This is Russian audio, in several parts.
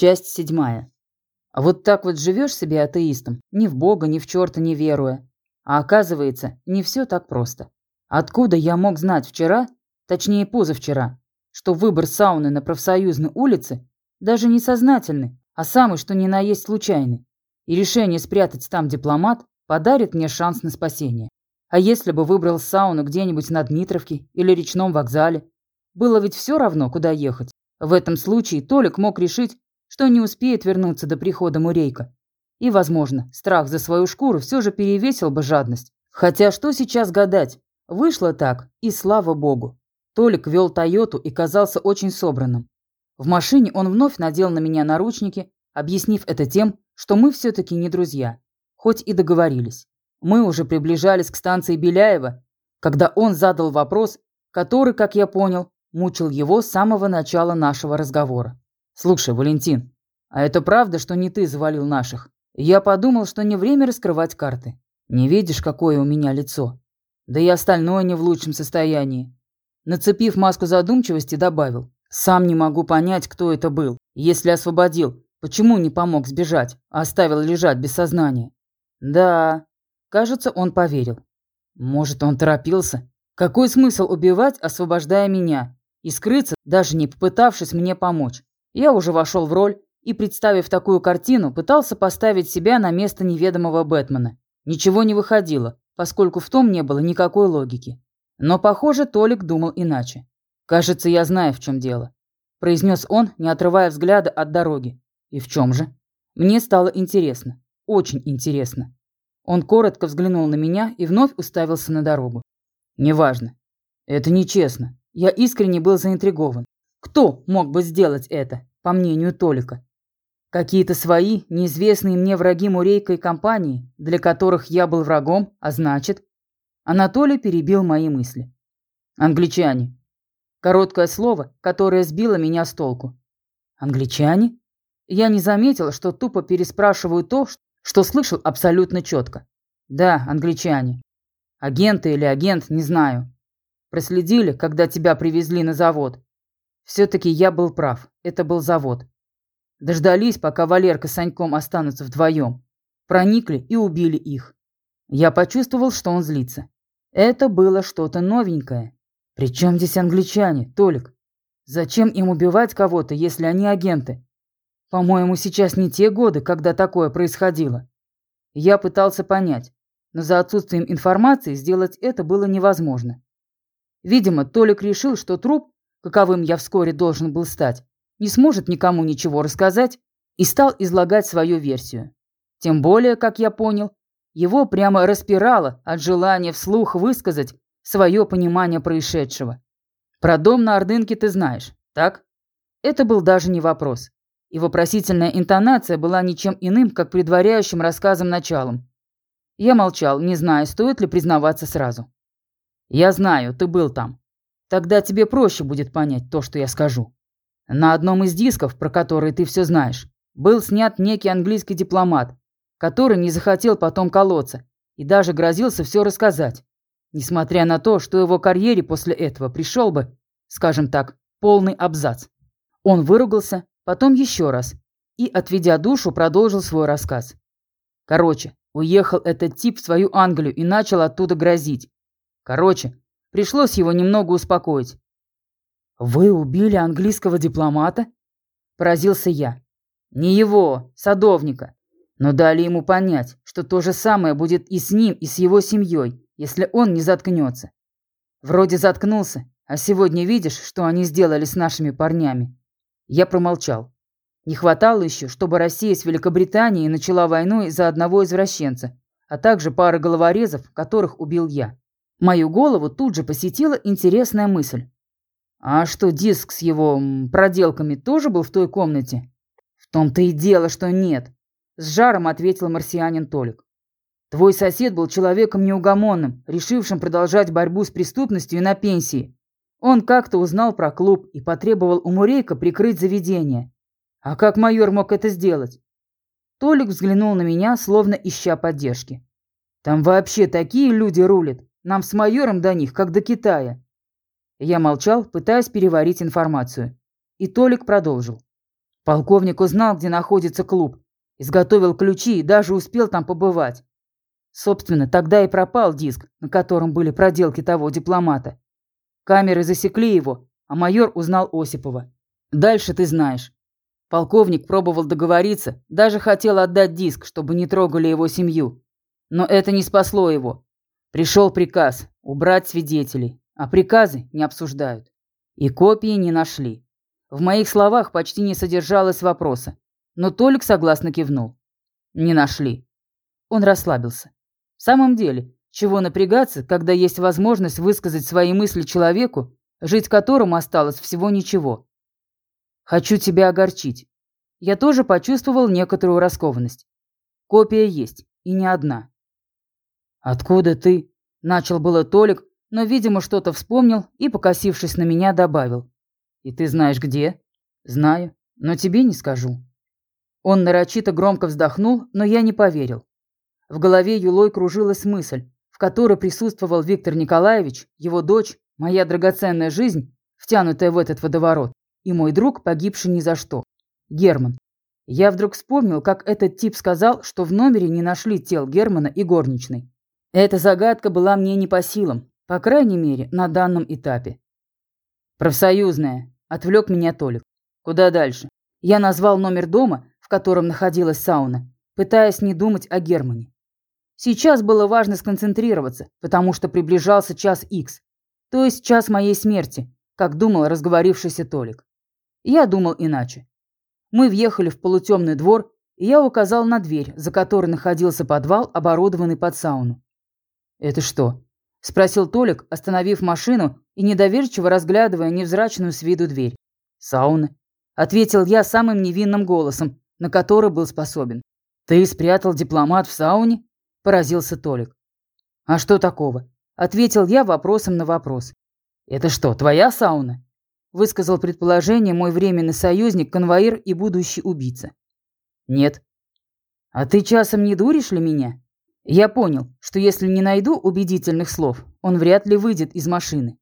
Часть седьмая. А вот так вот живешь себе атеистом, ни в Бога, ни в черта не веруя. А оказывается, не все так просто. Откуда я мог знать вчера, точнее позавчера, что выбор сауны на профсоюзной улице даже не сознательный, а самый что ни на есть случайный. И решение спрятать там дипломат подарит мне шанс на спасение. А если бы выбрал сауну где-нибудь на Дмитровке или речном вокзале? Было ведь все равно, куда ехать. В этом случае Толик мог решить, что не успеет вернуться до прихода Мурейка. И, возможно, страх за свою шкуру все же перевесил бы жадность. Хотя что сейчас гадать? Вышло так, и слава богу. Толик вел Тойоту и казался очень собранным. В машине он вновь надел на меня наручники, объяснив это тем, что мы все-таки не друзья, хоть и договорились. Мы уже приближались к станции Беляева, когда он задал вопрос, который, как я понял, мучил его с самого начала нашего разговора. «Слушай, Валентин, а это правда, что не ты завалил наших? Я подумал, что не время раскрывать карты. Не видишь, какое у меня лицо? Да и остальное не в лучшем состоянии». Нацепив маску задумчивости, добавил. «Сам не могу понять, кто это был. Если освободил, почему не помог сбежать, а оставил лежать без сознания?» «Да, кажется, он поверил. Может, он торопился? Какой смысл убивать, освобождая меня, и скрыться, даже не попытавшись мне помочь? Я уже вошел в роль и, представив такую картину, пытался поставить себя на место неведомого Бэтмена. Ничего не выходило, поскольку в том не было никакой логики. Но, похоже, Толик думал иначе. «Кажется, я знаю, в чем дело», – произнес он, не отрывая взгляда от дороги. «И в чем же?» Мне стало интересно. Очень интересно. Он коротко взглянул на меня и вновь уставился на дорогу. «Неважно. Это нечестно. Я искренне был заинтригован. Кто мог бы сделать это, по мнению Толика? Какие-то свои, неизвестные мне враги Мурейка и компании, для которых я был врагом, а значит... Анатолий перебил мои мысли. Англичане. Короткое слово, которое сбило меня с толку. Англичане? Я не заметил, что тупо переспрашиваю то, что слышал абсолютно четко. Да, англичане. Агенты или агент, не знаю. Проследили, когда тебя привезли на завод. Все-таки я был прав. Это был завод. Дождались, пока Валерка с Саньком останутся вдвоем. Проникли и убили их. Я почувствовал, что он злится. Это было что-то новенькое. Причем здесь англичане, Толик? Зачем им убивать кого-то, если они агенты? По-моему, сейчас не те годы, когда такое происходило. Я пытался понять, но за отсутствием информации сделать это было невозможно. Видимо, Толик решил, что труп каковым я вскоре должен был стать, не сможет никому ничего рассказать и стал излагать свою версию. Тем более, как я понял, его прямо распирало от желания вслух высказать свое понимание происшедшего. Про дом на Ордынке ты знаешь, так? Это был даже не вопрос. И вопросительная интонация была ничем иным, как предваряющим рассказом началом. Я молчал, не зная, стоит ли признаваться сразу. «Я знаю, ты был там. Тогда тебе проще будет понять то, что я скажу. На одном из дисков, про который ты все знаешь, был снят некий английский дипломат, который не захотел потом колоться и даже грозился все рассказать. Несмотря на то, что его карьере после этого пришел бы, скажем так, полный абзац. Он выругался, потом еще раз, и, отведя душу, продолжил свой рассказ. Короче, уехал этот тип в свою Англию и начал оттуда грозить. Короче, Пришлось его немного успокоить. «Вы убили английского дипломата?» – поразился я. «Не его, садовника. Но дали ему понять, что то же самое будет и с ним, и с его семьей, если он не заткнется. Вроде заткнулся, а сегодня видишь, что они сделали с нашими парнями?» Я промолчал. Не хватало еще, чтобы Россия с Великобританией начала войну из-за одного извращенца, а также пары головорезов, которых убил я. Мою голову тут же посетила интересная мысль. А что, диск с его проделками тоже был в той комнате? В том-то и дело, что нет. С жаром ответил марсианин Толик. Твой сосед был человеком неугомонным, решившим продолжать борьбу с преступностью на пенсии. Он как-то узнал про клуб и потребовал у Мурейка прикрыть заведение. А как майор мог это сделать? Толик взглянул на меня, словно ища поддержки. Там вообще такие люди рулят. Нам с майором до них, как до Китая». Я молчал, пытаясь переварить информацию. И Толик продолжил. Полковник узнал, где находится клуб, изготовил ключи и даже успел там побывать. Собственно, тогда и пропал диск, на котором были проделки того дипломата. Камеры засекли его, а майор узнал Осипова. Дальше ты знаешь. Полковник пробовал договориться, даже хотел отдать диск, чтобы не трогали его семью. Но это не спасло его. Пришел приказ убрать свидетелей, а приказы не обсуждают. И копии не нашли. В моих словах почти не содержалось вопроса, но Толик согласно кивнул. Не нашли. Он расслабился. В самом деле, чего напрягаться, когда есть возможность высказать свои мысли человеку, жить которому осталось всего ничего. Хочу тебя огорчить. Я тоже почувствовал некоторую раскованность. Копия есть, и не одна. Откуда ты? Начал было Толик, но, видимо, что-то вспомнил и, покосившись на меня, добавил. И ты знаешь где? Знаю, но тебе не скажу. Он нарочито громко вздохнул, но я не поверил. В голове Юлой кружилась мысль, в которой присутствовал Виктор Николаевич, его дочь, моя драгоценная жизнь, втянутая в этот водоворот, и мой друг, погибший ни за что. Герман. Я вдруг вспомнил, как этот тип сказал, что в номере не нашли тел Германа и горничной. Эта загадка была мне не по силам, по крайней мере, на данном этапе. «Профсоюзная», — отвлек меня Толик. «Куда дальше?» Я назвал номер дома, в котором находилась сауна, пытаясь не думать о Германе. Сейчас было важно сконцентрироваться, потому что приближался час Х, то есть час моей смерти, как думал разговорившийся Толик. Я думал иначе. Мы въехали в полутемный двор, и я указал на дверь, за которой находился подвал, оборудованный под сауну. «Это что?» – спросил Толик, остановив машину и недоверчиво разглядывая невзрачную с виду дверь. «Сауна», – ответил я самым невинным голосом, на который был способен. «Ты спрятал дипломат в сауне?» – поразился Толик. «А что такого?» – ответил я вопросом на вопрос. «Это что, твоя сауна?» – высказал предположение мой временный союзник, конвоир и будущий убийца. «Нет». «А ты часом не дуришь ли меня?» Я понял, что если не найду убедительных слов, он вряд ли выйдет из машины.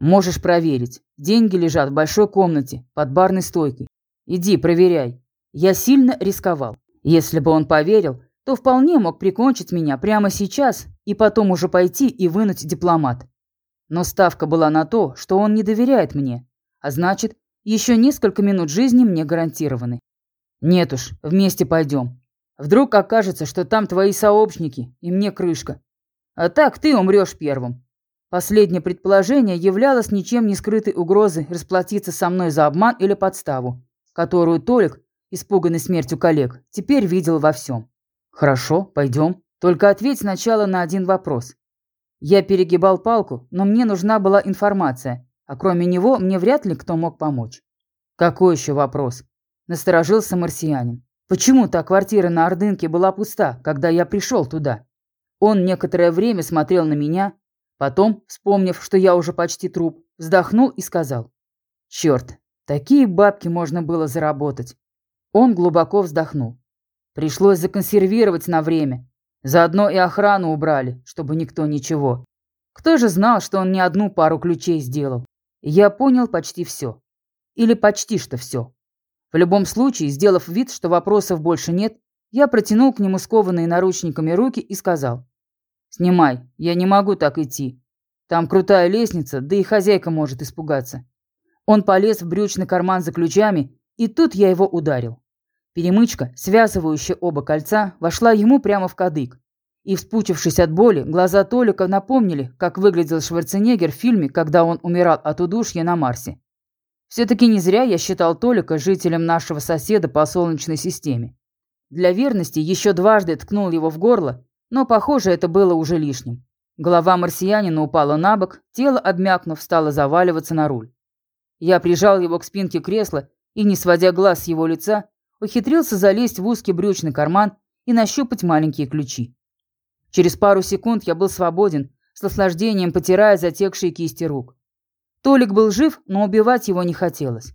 Можешь проверить. Деньги лежат в большой комнате, под барной стойкой. Иди, проверяй. Я сильно рисковал. Если бы он поверил, то вполне мог прикончить меня прямо сейчас и потом уже пойти и вынуть дипломат. Но ставка была на то, что он не доверяет мне, а значит, еще несколько минут жизни мне гарантированы. Нет уж, вместе пойдем. Вдруг окажется, что там твои сообщники, и мне крышка. А так ты умрешь первым. Последнее предположение являлось ничем не скрытой угрозой расплатиться со мной за обман или подставу, которую Толик, испуганный смертью коллег, теперь видел во всем. «Хорошо, пойдем. Только ответь сначала на один вопрос». Я перегибал палку, но мне нужна была информация, а кроме него мне вряд ли кто мог помочь. «Какой еще вопрос?» – насторожился марсианин. «Почему та квартира на Ордынке была пуста, когда я пришел туда?» Он некоторое время смотрел на меня, потом, вспомнив, что я уже почти труп, вздохнул и сказал. «Черт, такие бабки можно было заработать». Он глубоко вздохнул. Пришлось законсервировать на время. Заодно и охрану убрали, чтобы никто ничего. Кто же знал, что он не одну пару ключей сделал? я понял почти все. Или почти что все. В любом случае, сделав вид, что вопросов больше нет, я протянул к нему скованные наручниками руки и сказал. «Снимай, я не могу так идти. Там крутая лестница, да и хозяйка может испугаться». Он полез в брючный карман за ключами, и тут я его ударил. Перемычка, связывающая оба кольца, вошла ему прямо в кадык. И, вспучившись от боли, глаза Толика напомнили, как выглядел Шварценеггер в фильме, когда он умирал от удушья на Марсе. Все-таки не зря я считал Толика жителем нашего соседа по Солнечной системе. Для верности еще дважды ткнул его в горло, но, похоже, это было уже лишним. Голова марсианина упала на бок, тело, обмякнув, стало заваливаться на руль. Я прижал его к спинке кресла и, не сводя глаз с его лица, ухитрился залезть в узкий брючный карман и нащупать маленькие ключи. Через пару секунд я был свободен, с наслаждением потирая затекшие кисти рук. Толик был жив, но убивать его не хотелось.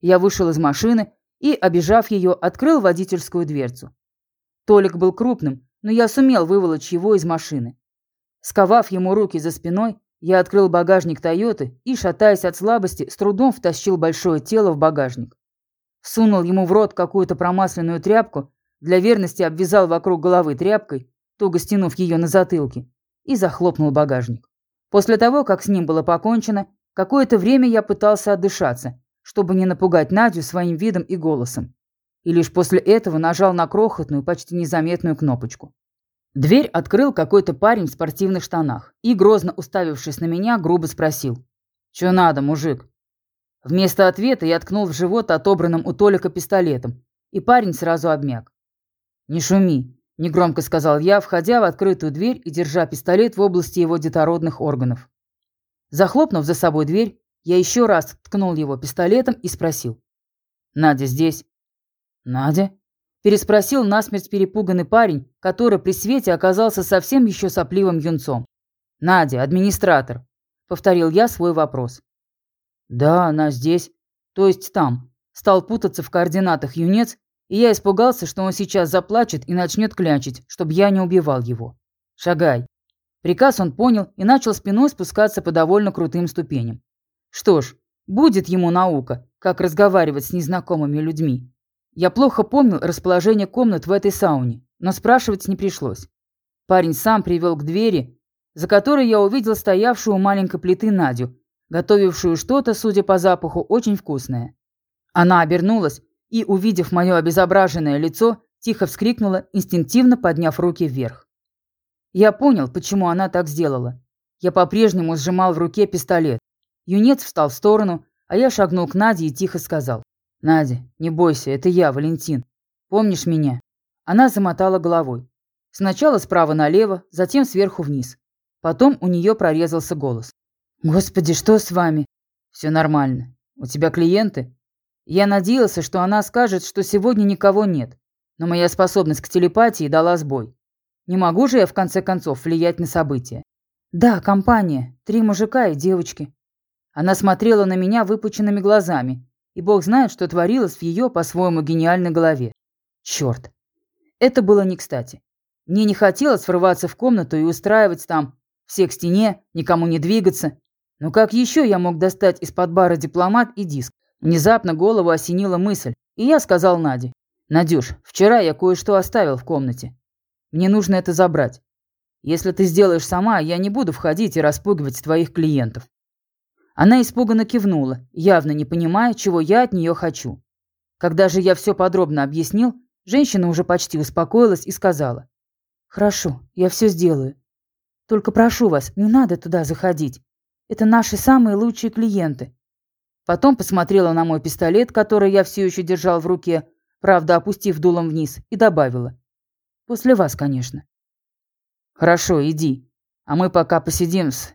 Я вышел из машины и, обижав ее, открыл водительскую дверцу. Толик был крупным, но я сумел выволочь его из машины. Сковав ему руки за спиной, я открыл багажник Тойоты и, шатаясь от слабости, с трудом втащил большое тело в багажник. сунул ему в рот какую-то промасленную тряпку, для верности обвязал вокруг головы тряпкой, туго стянув ее на затылке, и захлопнул багажник. После того, как с ним было покончено, какое-то время я пытался отдышаться, чтобы не напугать Надю своим видом и голосом. И лишь после этого нажал на крохотную, почти незаметную кнопочку. Дверь открыл какой-то парень в спортивных штанах и, грозно уставившись на меня, грубо спросил. «Чё надо, мужик?» Вместо ответа я ткнул в живот отобранным у Толика пистолетом, и парень сразу обмяк. «Не шуми», – негромко сказал я, входя в открытую дверь и держа пистолет в области его детородных органов. Захлопнув за собой дверь, я еще раз ткнул его пистолетом и спросил. «Надя здесь?» «Надя?» – переспросил насмерть перепуганный парень, который при свете оказался совсем еще сопливым юнцом. «Надя, администратор», – повторил я свой вопрос. «Да, она здесь. То есть там». Стал путаться в координатах юнец, и я испугался, что он сейчас заплачет и начнет клячить, чтобы я не убивал его. «Шагай». Приказ он понял и начал спиной спускаться по довольно крутым ступеням. Что ж, будет ему наука, как разговаривать с незнакомыми людьми. Я плохо помнил расположение комнат в этой сауне, но спрашивать не пришлось. Парень сам привел к двери, за которой я увидел стоявшую у маленькой плиты Надю, готовившую что-то, судя по запаху, очень вкусное. Она обернулась и, увидев мое обезображенное лицо, тихо вскрикнула, инстинктивно подняв руки вверх. Я понял, почему она так сделала. Я по-прежнему сжимал в руке пистолет. Юнец встал в сторону, а я шагнул к Наде и тихо сказал. «Надя, не бойся, это я, Валентин. Помнишь меня?» Она замотала головой. Сначала справа налево, затем сверху вниз. Потом у нее прорезался голос. «Господи, что с вами?» «Все нормально. У тебя клиенты?» Я надеялся, что она скажет, что сегодня никого нет. Но моя способность к телепатии дала сбой. Не могу же я, в конце концов, влиять на события. «Да, компания. Три мужика и девочки». Она смотрела на меня выпученными глазами, и бог знает, что творилось в ее по-своему гениальной голове. Черт. Это было не кстати. Мне не хотелось врываться в комнату и устраивать там все к стене, никому не двигаться, но как еще я мог достать из-под бара дипломат и диск? Внезапно голову осенила мысль, и я сказал Наде. «Надюш, вчера я кое-что оставил в комнате. Мне нужно это забрать. Если ты сделаешь сама, я не буду входить и распугивать твоих клиентов». Она испуганно кивнула, явно не понимая, чего я от нее хочу. Когда же я все подробно объяснил, женщина уже почти успокоилась и сказала. «Хорошо, я все сделаю. Только прошу вас, не надо туда заходить. Это наши самые лучшие клиенты. Потом посмотрела на мой пистолет, который я все еще держал в руке, правда, опустив дулом вниз, и добавила. После вас, конечно. Хорошо, иди. А мы пока посидим с...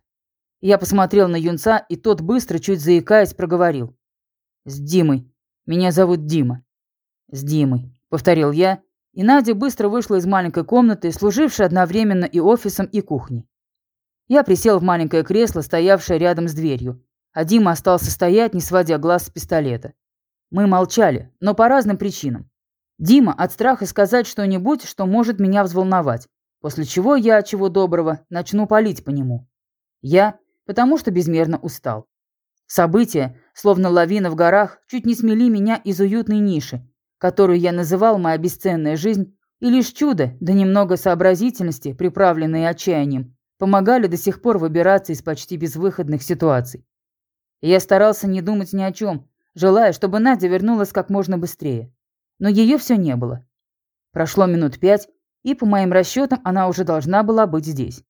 Я посмотрел на юнца, и тот быстро, чуть заикаясь, проговорил. С Димой. Меня зовут Дима. С Димой, повторил я, и Надя быстро вышла из маленькой комнаты, служившей одновременно и офисом, и кухней. Я присел в маленькое кресло, стоявшее рядом с дверью, а Дима остался стоять, не сводя глаз с пистолета. Мы молчали, но по разным причинам. Дима от страха сказать что-нибудь, что может меня взволновать, после чего я, чего доброго, начну палить по нему. Я, потому что безмерно устал. События, словно лавина в горах, чуть не смели меня из уютной ниши, которую я называл моя бесценная жизнь, и лишь чудо, да немного сообразительности, приправленные отчаянием, помогали до сих пор выбираться из почти безвыходных ситуаций. я старался не думать ни о чем, желая, чтобы Надя вернулась как можно быстрее. Но ее все не было. Прошло минут пять, и, по моим расчетам, она уже должна была быть здесь.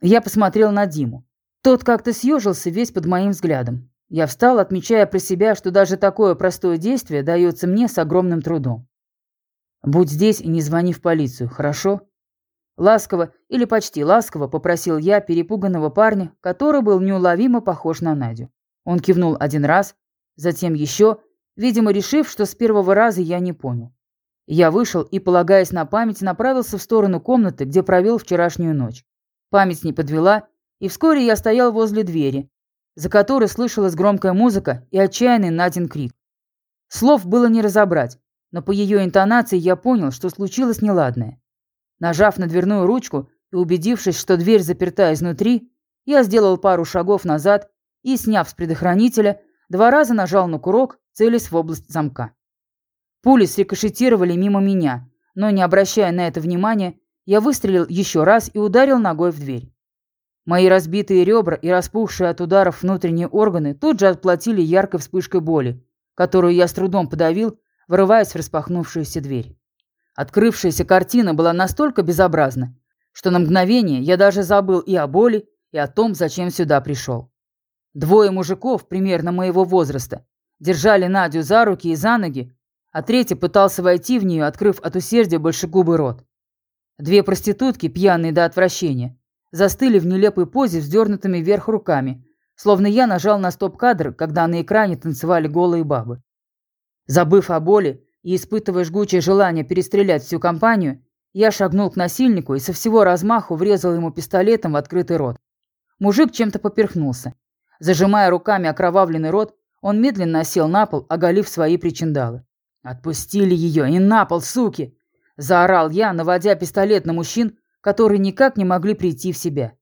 Я посмотрел на Диму. Тот как-то съежился весь под моим взглядом. Я встал, отмечая про себя, что даже такое простое действие дается мне с огромным трудом. «Будь здесь и не звони в полицию, хорошо?» Ласково или почти ласково попросил я перепуганного парня, который был неуловимо похож на Надю. Он кивнул один раз, затем еще, видимо, решив, что с первого раза я не понял. Я вышел и, полагаясь на память, направился в сторону комнаты, где провел вчерашнюю ночь. Память не подвела, и вскоре я стоял возле двери, за которой слышалась громкая музыка и отчаянный Надин крик. Слов было не разобрать, но по ее интонации я понял, что случилось неладное. Нажав на дверную ручку и убедившись, что дверь заперта изнутри, я сделал пару шагов назад и, сняв с предохранителя, два раза нажал на курок, целясь в область замка. Пули срикошетировали мимо меня, но, не обращая на это внимания, я выстрелил еще раз и ударил ногой в дверь. Мои разбитые ребра и распухшие от ударов внутренние органы тут же отплатили яркой вспышкой боли, которую я с трудом подавил, врываясь в распахнувшуюся дверь. Открывшаяся картина была настолько безобразна, что на мгновение я даже забыл и о боли, и о том, зачем сюда пришел. Двое мужиков, примерно моего возраста, держали Надю за руки и за ноги, а третий пытался войти в нее, открыв от усердия большегубый рот. Две проститутки, пьяные до отвращения, застыли в нелепой позе вздернутыми вверх руками, словно я нажал на стоп-кадр, когда на экране танцевали голые бабы. Забыв о боли и испытывая жгучее желание перестрелять всю компанию, я шагнул к насильнику и со всего размаху врезал ему пистолетом в открытый рот. Мужик чем-то поперхнулся. Зажимая руками окровавленный рот, он медленно осел на пол, оголив свои причиндалы. «Отпустили ее! И на пол, суки!» Заорал я, наводя пистолет на мужчин, которые никак не могли прийти в себя.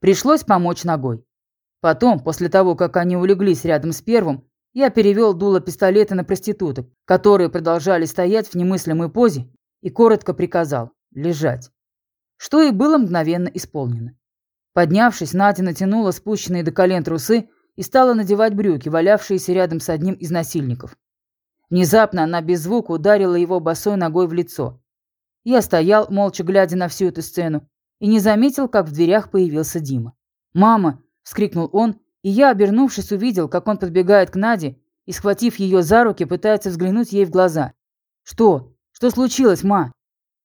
Пришлось помочь ногой. Потом, после того, как они улеглись рядом с первым, я перевел дуло пистолета на проституток, которые продолжали стоять в немыслимой позе, и коротко приказал «лежать». Что и было мгновенно исполнено. Поднявшись, Надя натянула спущенные до колен трусы и стала надевать брюки, валявшиеся рядом с одним из насильников. Внезапно она без звука ударила его босой ногой в лицо. Я стоял, молча глядя на всю эту сцену, и не заметил, как в дверях появился Дима. «Мама!» – вскрикнул он, и я, обернувшись, увидел, как он подбегает к Наде и, схватив ее за руки, пытается взглянуть ей в глаза. «Что? Что случилось, ма?»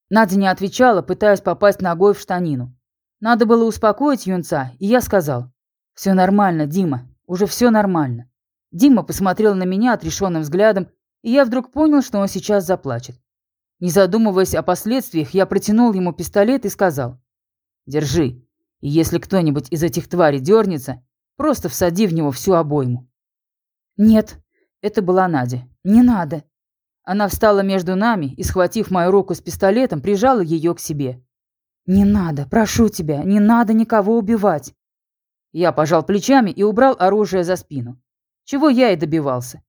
Надя не отвечала, пытаясь попасть ногой в штанину. Надо было успокоить юнца, и я сказал. «Все нормально, Дима, уже все нормально». Дима посмотрел на меня отрешенным взглядом и я вдруг понял, что он сейчас заплачет. Не задумываясь о последствиях, я протянул ему пистолет и сказал. «Держи, и если кто-нибудь из этих тварей дернется, просто всади в него всю обойму». «Нет», — это была Надя, — «не надо». Она встала между нами и, схватив мою руку с пистолетом, прижала ее к себе. «Не надо, прошу тебя, не надо никого убивать». Я пожал плечами и убрал оружие за спину. Чего я и добивался.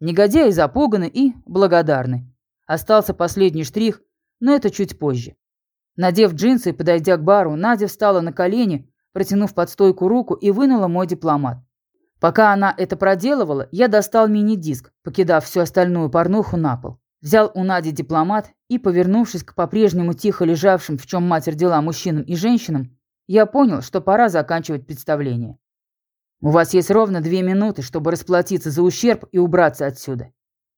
Негодяи запуганы и благодарны. Остался последний штрих, но это чуть позже. Надев джинсы и подойдя к бару, Надя встала на колени, протянув под стойку руку и вынула мой дипломат. Пока она это проделывала, я достал мини-диск, покидав всю остальную порнуху на пол. Взял у Нади дипломат и, повернувшись к по-прежнему тихо лежавшим, в чем матер дела мужчинам и женщинам, я понял, что пора заканчивать представление. У вас есть ровно две минуты, чтобы расплатиться за ущерб и убраться отсюда.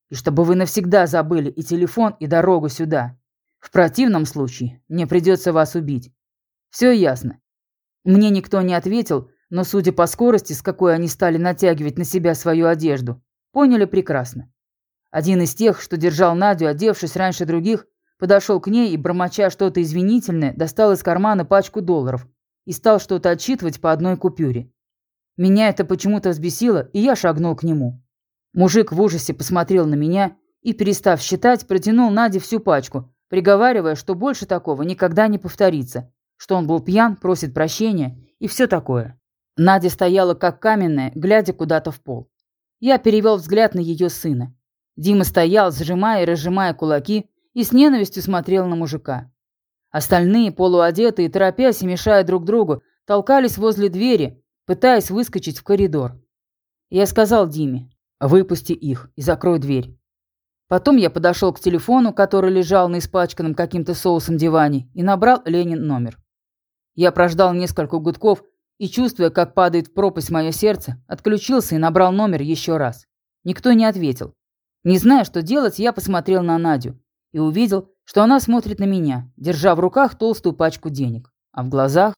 И чтобы вы навсегда забыли и телефон, и дорогу сюда. В противном случае мне придется вас убить. Все ясно. Мне никто не ответил, но, судя по скорости, с какой они стали натягивать на себя свою одежду, поняли прекрасно. Один из тех, что держал Надю, одевшись раньше других, подошел к ней и, бормоча что-то извинительное, достал из кармана пачку долларов и стал что-то отчитывать по одной купюре. Меня это почему-то взбесило, и я шагнул к нему. Мужик в ужасе посмотрел на меня и, перестав считать, протянул Наде всю пачку, приговаривая, что больше такого никогда не повторится, что он был пьян, просит прощения и все такое. Надя стояла как каменная, глядя куда-то в пол. Я перевел взгляд на ее сына. Дима стоял, сжимая и разжимая кулаки, и с ненавистью смотрел на мужика. Остальные, полуодетые, торопясь и мешая друг другу, толкались возле двери, пытаясь выскочить в коридор. Я сказал Диме, выпусти их и закрой дверь. Потом я подошел к телефону, который лежал на испачканном каким-то соусом диване, и набрал Ленин номер. Я прождал несколько гудков и, чувствуя, как падает в пропасть мое сердце, отключился и набрал номер еще раз. Никто не ответил. Не зная, что делать, я посмотрел на Надю и увидел, что она смотрит на меня, держа в руках толстую пачку денег, а в глазах